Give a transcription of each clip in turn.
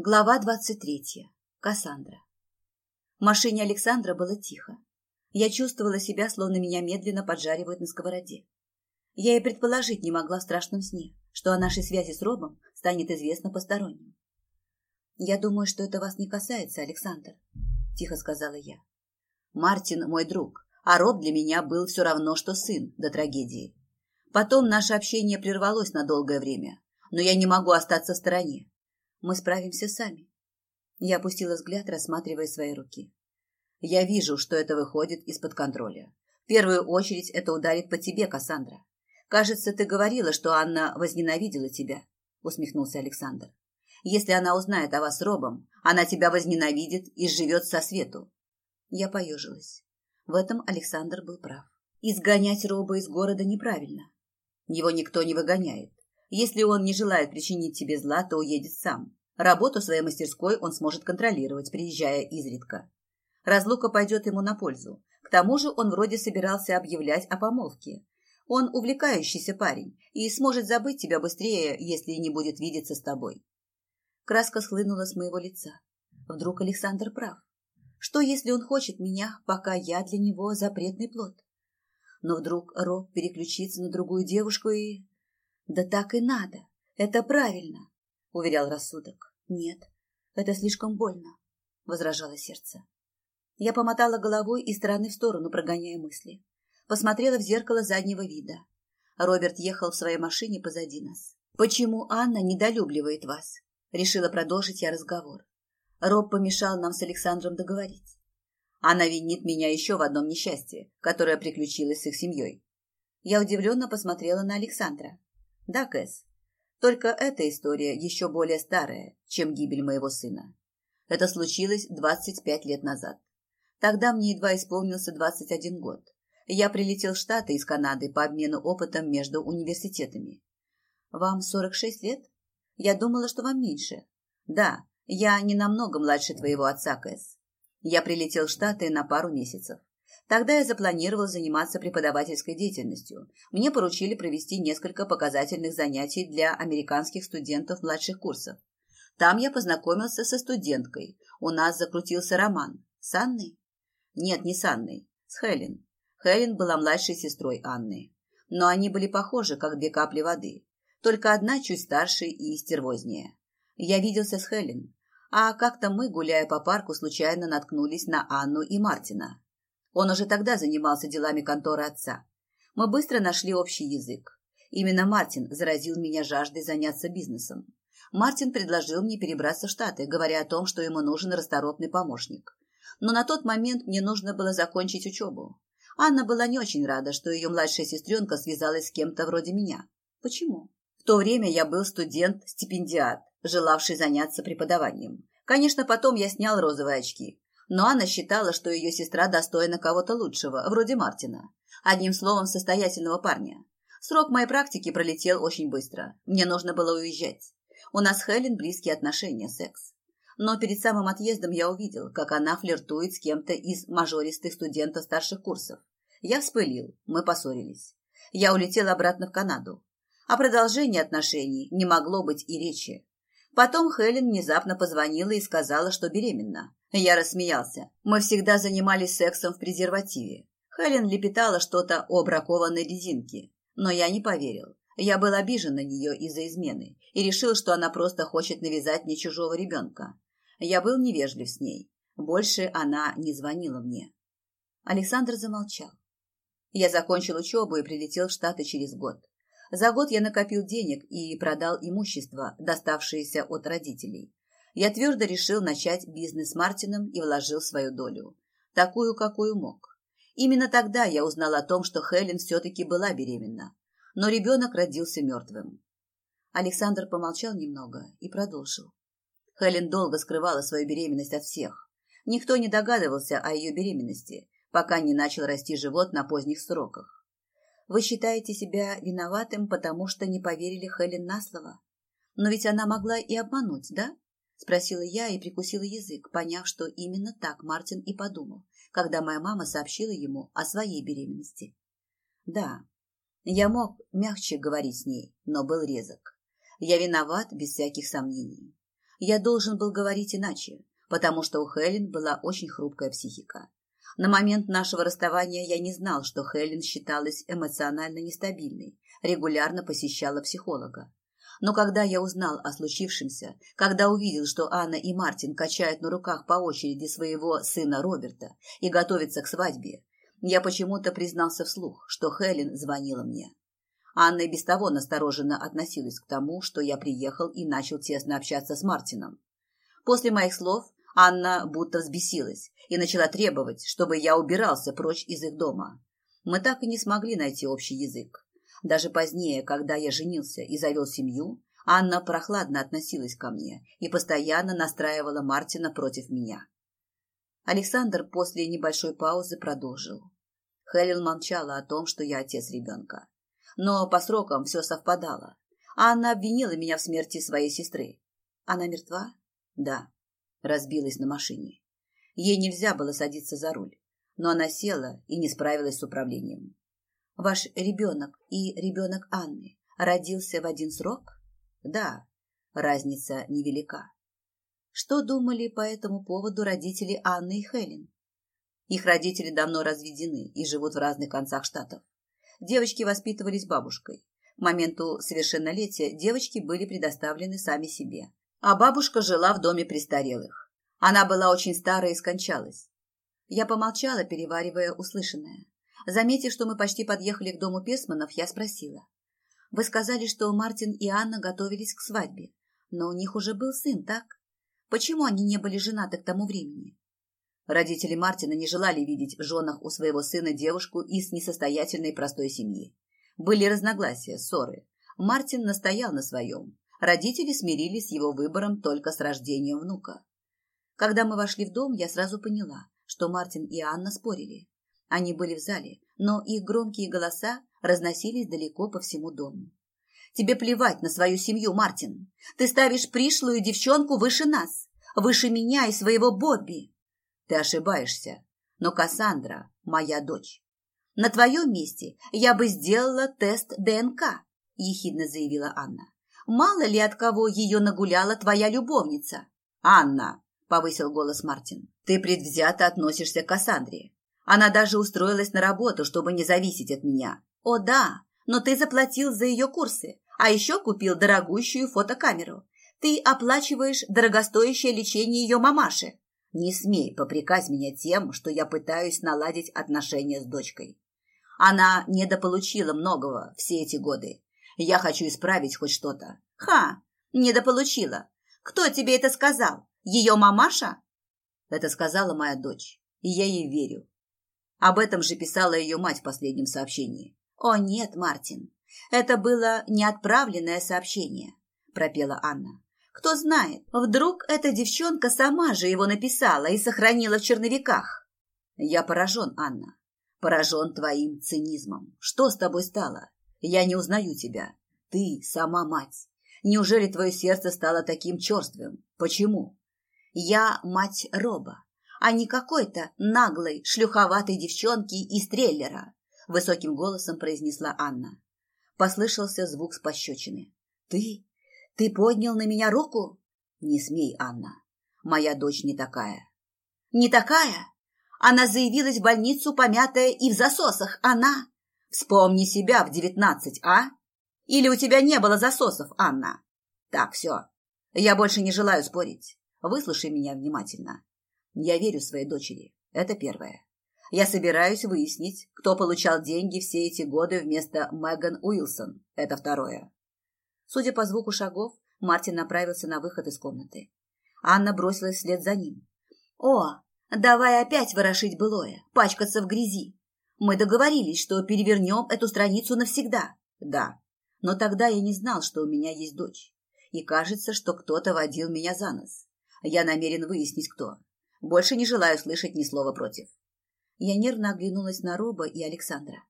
Глава двадцать третья. Кассандра. В машине Александра было тихо. Я чувствовала себя, словно меня медленно поджаривают на сковороде. Я и предположить не могла в страшном сне, что о нашей связи с Робом станет известно посторонним. «Я думаю, что это вас не касается, Александр», – тихо сказала я. «Мартин мой друг, а Роб для меня был все равно, что сын до трагедии. Потом наше общение прервалось на долгое время, но я не могу остаться в стороне мы справимся сами. Я опустила взгляд, рассматривая свои руки. Я вижу, что это выходит из-под контроля. В первую очередь это ударит по тебе, Кассандра. Кажется, ты говорила, что Анна возненавидела тебя, усмехнулся Александр. Если она узнает о вас Робом, она тебя возненавидит и живет со свету. Я поежилась. В этом Александр был прав. Изгонять Роба из города неправильно. Его никто не выгоняет. Если он не желает причинить тебе зла, то уедет сам. Работу своей мастерской он сможет контролировать, приезжая изредка. Разлука пойдет ему на пользу. К тому же он вроде собирался объявлять о помолвке. Он увлекающийся парень и сможет забыть тебя быстрее, если не будет видеться с тобой. Краска схлынула с моего лица. Вдруг Александр прав. Что, если он хочет меня, пока я для него запретный плод? Но вдруг Роб переключится на другую девушку и... Да так и надо. Это правильно, уверял рассудок. Нет, это слишком больно, возражало сердце. Я помотала головой из стороны в сторону, прогоняя мысли. Посмотрела в зеркало заднего вида. Роберт ехал в своей машине позади нас. «Почему Анна недолюбливает вас?» Решила продолжить я разговор. Роб помешал нам с Александром договорить. Она винит меня еще в одном несчастье, которое приключилось с их семьей. Я удивленно посмотрела на Александра. Да, Кэс. Только эта история еще более старая, чем гибель моего сына. Это случилось 25 лет назад. Тогда мне едва исполнился 21 год. Я прилетел в Штаты из Канады по обмену опытом между университетами. Вам 46 лет? Я думала, что вам меньше. Да, я не намного младше твоего отца, Кэс. Я прилетел в Штаты на пару месяцев. Тогда я запланировал заниматься преподавательской деятельностью. Мне поручили провести несколько показательных занятий для американских студентов младших курсов. Там я познакомился со студенткой. У нас закрутился роман. С Анной? Нет, не с Анной. С Хелен. Хелен была младшей сестрой Анны. Но они были похожи, как две капли воды. Только одна чуть старше и стервознее. Я виделся с Хелен. А как-то мы, гуляя по парку, случайно наткнулись на Анну и Мартина. Он уже тогда занимался делами конторы отца. Мы быстро нашли общий язык. Именно Мартин заразил меня жаждой заняться бизнесом. Мартин предложил мне перебраться в Штаты, говоря о том, что ему нужен расторопный помощник. Но на тот момент мне нужно было закончить учебу. Анна была не очень рада, что ее младшая сестренка связалась с кем-то вроде меня. Почему? В то время я был студент-стипендиат, желавший заняться преподаванием. Конечно, потом я снял розовые очки, но Анна считала, что ее сестра достойна кого-то лучшего, вроде Мартина. Одним словом, состоятельного парня. Срок моей практики пролетел очень быстро. Мне нужно было уезжать. У нас с Хелен близкие отношения, секс. Но перед самым отъездом я увидел, как она флиртует с кем-то из мажористых студентов старших курсов. Я вспылил, мы поссорились. Я улетел обратно в Канаду. О продолжении отношений не могло быть и речи. Потом Хелен внезапно позвонила и сказала, что беременна. Я рассмеялся. Мы всегда занимались сексом в презервативе. Хелен лепетала что-то о бракованной резинке, но я не поверил. Я был обижен на нее из-за измены и решил, что она просто хочет навязать мне чужого ребенка. Я был невежлив с ней. Больше она не звонила мне. Александр замолчал. Я закончил учебу и прилетел в Штаты через год. За год я накопил денег и продал имущество, доставшееся от родителей. Я твердо решил начать бизнес с Мартином и вложил свою долю. Такую, какую мог. Именно тогда я узнал о том, что Хелен все-таки была беременна. Но ребенок родился мертвым. Александр помолчал немного и продолжил. Хелен долго скрывала свою беременность от всех. Никто не догадывался о ее беременности, пока не начал расти живот на поздних сроках. Вы считаете себя виноватым, потому что не поверили Хелен на слово? Но ведь она могла и обмануть, да? Спросила я и прикусила язык, поняв, что именно так Мартин и подумал, когда моя мама сообщила ему о своей беременности. Да, я мог мягче говорить с ней, но был резок. Я виноват без всяких сомнений. Я должен был говорить иначе, потому что у Хелен была очень хрупкая психика. На момент нашего расставания я не знал, что Хелен считалась эмоционально нестабильной, регулярно посещала психолога. Но когда я узнал о случившемся, когда увидел, что Анна и Мартин качают на руках по очереди своего сына Роберта и готовятся к свадьбе, я почему-то признался вслух, что Хелен звонила мне. Анна и без того настороженно относилась к тому, что я приехал и начал тесно общаться с Мартином. После моих слов Анна будто взбесилась и начала требовать, чтобы я убирался прочь из их дома. Мы так и не смогли найти общий язык. Даже позднее, когда я женился и завел семью, Анна прохладно относилась ко мне и постоянно настраивала Мартина против меня. Александр после небольшой паузы продолжил. Хелен молчала о том, что я отец ребенка. Но по срокам все совпадало. Анна обвинила меня в смерти своей сестры. Она мертва? Да. Разбилась на машине. Ей нельзя было садиться за руль, но она села и не справилась с управлением. Ваш ребенок и ребенок Анны родился в один срок? Да, разница невелика. Что думали по этому поводу родители Анны и Хелен? Их родители давно разведены и живут в разных концах штатов. Девочки воспитывались бабушкой. К моменту совершеннолетия девочки были предоставлены сами себе. А бабушка жила в доме престарелых. Она была очень старая и скончалась. Я помолчала, переваривая услышанное. Заметив, что мы почти подъехали к дому Песманов, я спросила. «Вы сказали, что Мартин и Анна готовились к свадьбе, но у них уже был сын, так? Почему они не были женаты к тому времени?» Родители Мартина не желали видеть в женах у своего сына девушку из несостоятельной простой семьи. Были разногласия, ссоры. Мартин настоял на своем. Родители смирились с его выбором только с рождением внука. Когда мы вошли в дом, я сразу поняла, что Мартин и Анна спорили. Они были в зале, но их громкие голоса разносились далеко по всему дому. «Тебе плевать на свою семью, Мартин. Ты ставишь пришлую девчонку выше нас, выше меня и своего Бобби». «Ты ошибаешься, но Кассандра – моя дочь». «На твоем месте я бы сделала тест ДНК», – ехидно заявила Анна. «Мало ли от кого ее нагуляла твоя любовница». «Анна», – повысил голос Мартин, – «ты предвзято относишься к Кассандре. Она даже устроилась на работу, чтобы не зависеть от меня. О да, но ты заплатил за ее курсы, а еще купил дорогущую фотокамеру. Ты оплачиваешь дорогостоящее лечение ее мамаши. Не смей попрекать меня тем, что я пытаюсь наладить отношения с дочкой. Она недополучила многого все эти годы. Я хочу исправить хоть что-то. Ха, недополучила. Кто тебе это сказал? Ее мамаша? Это сказала моя дочь, и я ей верю. Об этом же писала ее мать в последнем сообщении. «О нет, Мартин, это было неотправленное сообщение», – пропела Анна. «Кто знает, вдруг эта девчонка сама же его написала и сохранила в черновиках». «Я поражен, Анна, поражен твоим цинизмом. Что с тобой стало? Я не узнаю тебя. Ты сама мать. Неужели твое сердце стало таким черствым? Почему?» «Я мать Роба а не какой-то наглой, шлюховатой девчонки из трейлера», — высоким голосом произнесла Анна. Послышался звук с пощечины. «Ты? Ты поднял на меня руку?» «Не смей, Анна. Моя дочь не такая». «Не такая? Она заявилась в больницу, помятая и в засосах. Она...» «Вспомни себя в девятнадцать, а? Или у тебя не было засосов, Анна?» «Так, все. Я больше не желаю спорить. Выслушай меня внимательно. Я верю своей дочери. Это первое. Я собираюсь выяснить, кто получал деньги все эти годы вместо Меган Уилсон. Это второе. Судя по звуку шагов, Мартин направился на выход из комнаты. Анна бросилась вслед за ним. «О, давай опять ворошить былое, пачкаться в грязи. Мы договорились, что перевернем эту страницу навсегда». «Да, но тогда я не знал, что у меня есть дочь. И кажется, что кто-то водил меня за нос. Я намерен выяснить, кто. Больше не желаю слышать ни слова против. Я нервно оглянулась на Роба и Александра.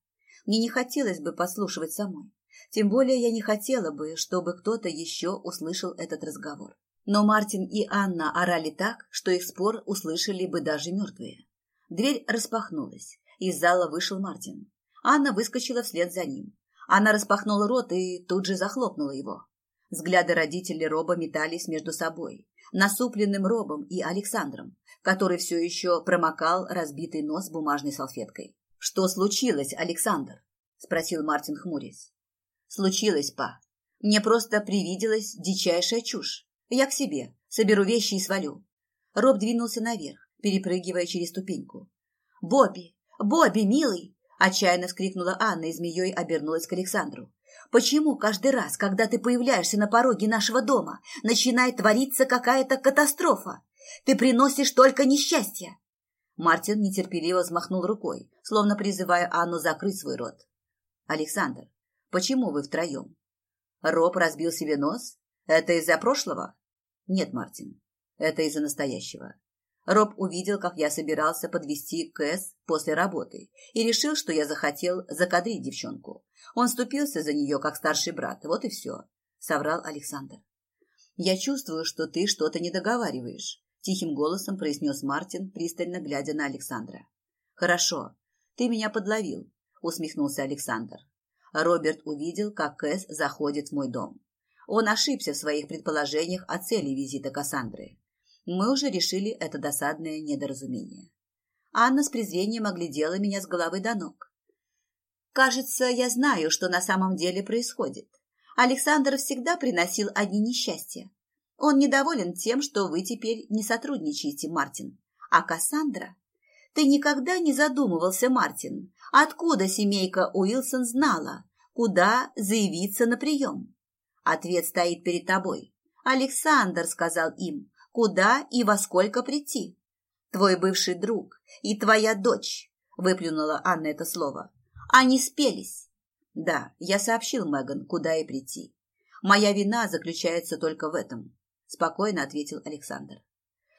Мне не хотелось бы послушивать самой. Тем более я не хотела бы, чтобы кто-то еще услышал этот разговор. Но Мартин и Анна орали так, что их спор услышали бы даже мертвые. Дверь распахнулась. Из зала вышел Мартин. Анна выскочила вслед за ним. Она распахнула рот и тут же захлопнула его. Взгляды родителей Роба метались между собой, насупленным Робом и Александром, который все еще промокал разбитый нос бумажной салфеткой. «Что случилось, Александр?» – спросил Мартин хмурясь. «Случилось, па. Мне просто привиделась дичайшая чушь. Я к себе, соберу вещи и свалю». Роб двинулся наверх, перепрыгивая через ступеньку. «Бобби! Бобби, милый!» – отчаянно вскрикнула Анна и змеей обернулась к Александру. Почему каждый раз, когда ты появляешься на пороге нашего дома, начинает твориться какая-то катастрофа? Ты приносишь только несчастье. Мартин нетерпеливо взмахнул рукой, словно призывая Анну закрыть свой рот. Александр, почему вы втроем? Роб разбил себе нос? Это из-за прошлого? Нет, Мартин, это из-за настоящего. Роб увидел, как я собирался подвести Кэс после работы и решил, что я захотел закадрить девчонку. Он ступился за нее, как старший брат. Вот и все, — соврал Александр. «Я чувствую, что ты что-то не договариваешь», — тихим голосом произнес Мартин, пристально глядя на Александра. «Хорошо, ты меня подловил», — усмехнулся Александр. Роберт увидел, как Кэс заходит в мой дом. Он ошибся в своих предположениях о цели визита Кассандры. Мы уже решили это досадное недоразумение. Анна с презрением оглядела меня с головы до ног. «Кажется, я знаю, что на самом деле происходит. Александр всегда приносил одни несчастья. Он недоволен тем, что вы теперь не сотрудничаете, Мартин. А Кассандра? Ты никогда не задумывался, Мартин, откуда семейка Уилсон знала, куда заявиться на прием? Ответ стоит перед тобой. Александр сказал им, куда и во сколько прийти. Твой бывший друг и твоя дочь, выплюнула Анна это слово. Они спелись. Да, я сообщил Меган, куда и прийти. Моя вина заключается только в этом, спокойно ответил Александр.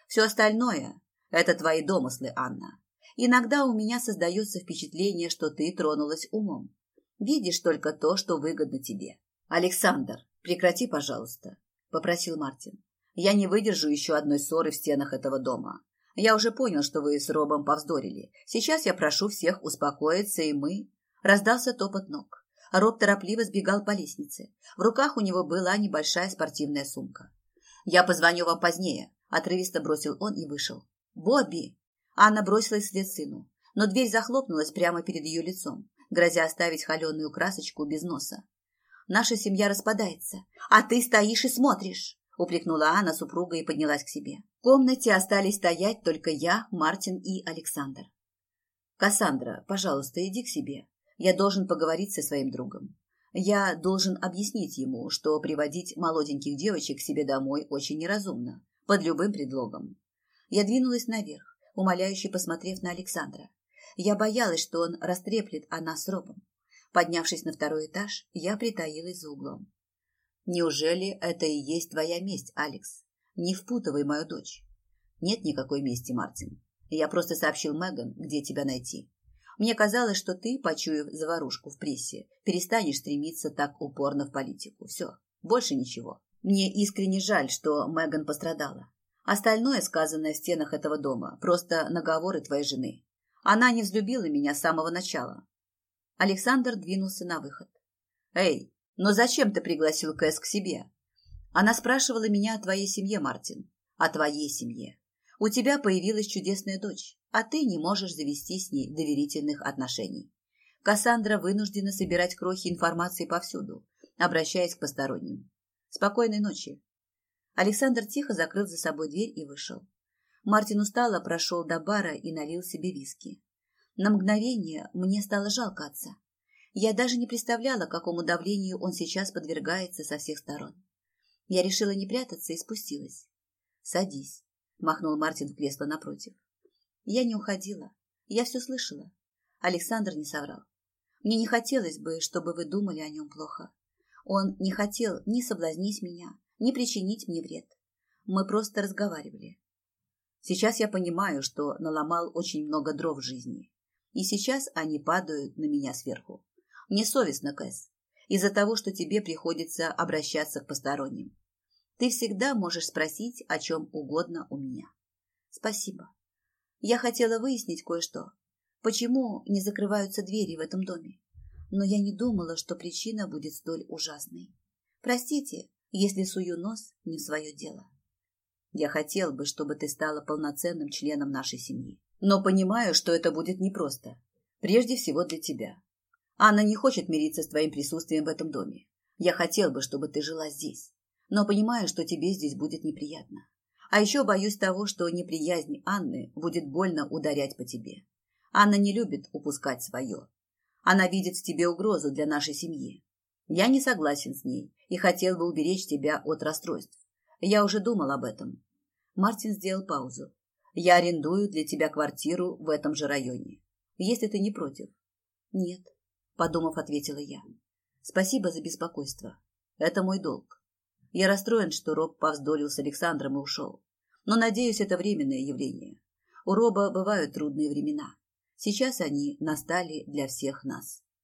Все остальное – это твои домыслы, Анна. Иногда у меня создается впечатление, что ты тронулась умом. Видишь только то, что выгодно тебе. Александр, прекрати, пожалуйста, попросил Мартин. Я не выдержу еще одной ссоры в стенах этого дома. Я уже понял, что вы с Робом повздорили. Сейчас я прошу всех успокоиться, и мы...» Раздался топот ног. Роб торопливо сбегал по лестнице. В руках у него была небольшая спортивная сумка. «Я позвоню вам позднее», — отрывисто бросил он и вышел. «Бобби!» Анна бросилась вслед сыну, но дверь захлопнулась прямо перед ее лицом, грозя оставить холеную красочку без носа. «Наша семья распадается, а ты стоишь и смотришь!» Упрекнула Анна супруга и поднялась к себе. В комнате остались стоять только я, Мартин и Александр. «Кассандра, пожалуйста, иди к себе. Я должен поговорить со своим другом. Я должен объяснить ему, что приводить молоденьких девочек к себе домой очень неразумно, под любым предлогом. Я двинулась наверх, умоляюще посмотрев на Александра. Я боялась, что он растреплет о нас Робом. Поднявшись на второй этаж, я притаилась за углом. Неужели это и есть твоя месть, Алекс? Не впутывай мою дочь. Нет никакой мести, Мартин. Я просто сообщил Меган, где тебя найти. Мне казалось, что ты, почуяв заварушку в прессе, перестанешь стремиться так упорно в политику. Все, больше ничего. Мне искренне жаль, что Меган пострадала. Остальное, сказанное в стенах этого дома, просто наговоры твоей жены. Она не взлюбила меня с самого начала. Александр двинулся на выход. «Эй, но зачем ты пригласил Кэс к себе? Она спрашивала меня о твоей семье, Мартин. О твоей семье. У тебя появилась чудесная дочь, а ты не можешь завести с ней доверительных отношений. Кассандра вынуждена собирать крохи информации повсюду, обращаясь к посторонним. Спокойной ночи. Александр тихо закрыл за собой дверь и вышел. Мартин устало прошел до бара и налил себе виски. На мгновение мне стало жалко отца. Я даже не представляла, какому давлению он сейчас подвергается со всех сторон. Я решила не прятаться и спустилась. «Садись», — махнул Мартин в кресло напротив. Я не уходила. Я все слышала. Александр не соврал. Мне не хотелось бы, чтобы вы думали о нем плохо. Он не хотел ни соблазнить меня, ни причинить мне вред. Мы просто разговаривали. Сейчас я понимаю, что наломал очень много дров в жизни. И сейчас они падают на меня сверху. Мне совестно, Кэс, из-за того, что тебе приходится обращаться к посторонним. Ты всегда можешь спросить о чем угодно у меня. Спасибо. Я хотела выяснить кое-что. Почему не закрываются двери в этом доме? Но я не думала, что причина будет столь ужасной. Простите, если сую нос не в свое дело. Я хотел бы, чтобы ты стала полноценным членом нашей семьи. Но понимаю, что это будет непросто. Прежде всего для тебя. Анна не хочет мириться с твоим присутствием в этом доме. Я хотел бы, чтобы ты жила здесь. Но понимаю, что тебе здесь будет неприятно. А еще боюсь того, что неприязнь Анны будет больно ударять по тебе. Анна не любит упускать свое. Она видит в тебе угрозу для нашей семьи. Я не согласен с ней и хотел бы уберечь тебя от расстройств. Я уже думал об этом. Мартин сделал паузу. Я арендую для тебя квартиру в этом же районе. Если ты не против. Нет, подумав, ответила я. Спасибо за беспокойство. Это мой долг. Я расстроен, что Роб повздорил с Александром и ушел. Но, надеюсь, это временное явление. У Роба бывают трудные времена. Сейчас они настали для всех нас.